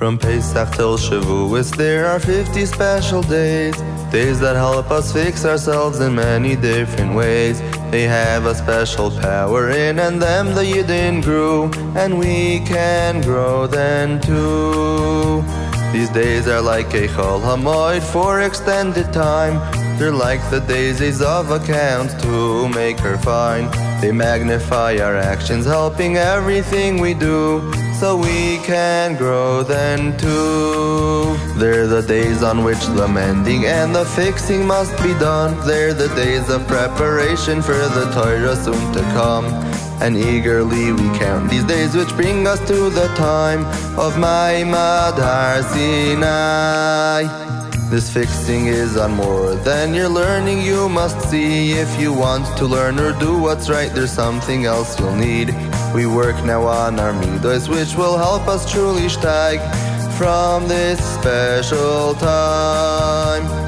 From Pesach till Shavuos, there are 50 special days. Days that help us fix ourselves in many different ways. They have a special power in and them the Yidden grew. And we can grow then too. These days are like a Chol Hamoid for extended time. They're like the daisies of accounts to make her fine. They magnify our actions, helping everything we do so we can grow then too. They're the days on which the mending and the fixing must be done. They're the days of preparation for the Torah soon to come. And eagerly we count these days which bring us to the time of Maimad Har Sinai. This fixing is on more than your learning. You must see if you want to learn or do what's right. There's something else you'll need. We work now on our midos, which will help us truly stag from this special time.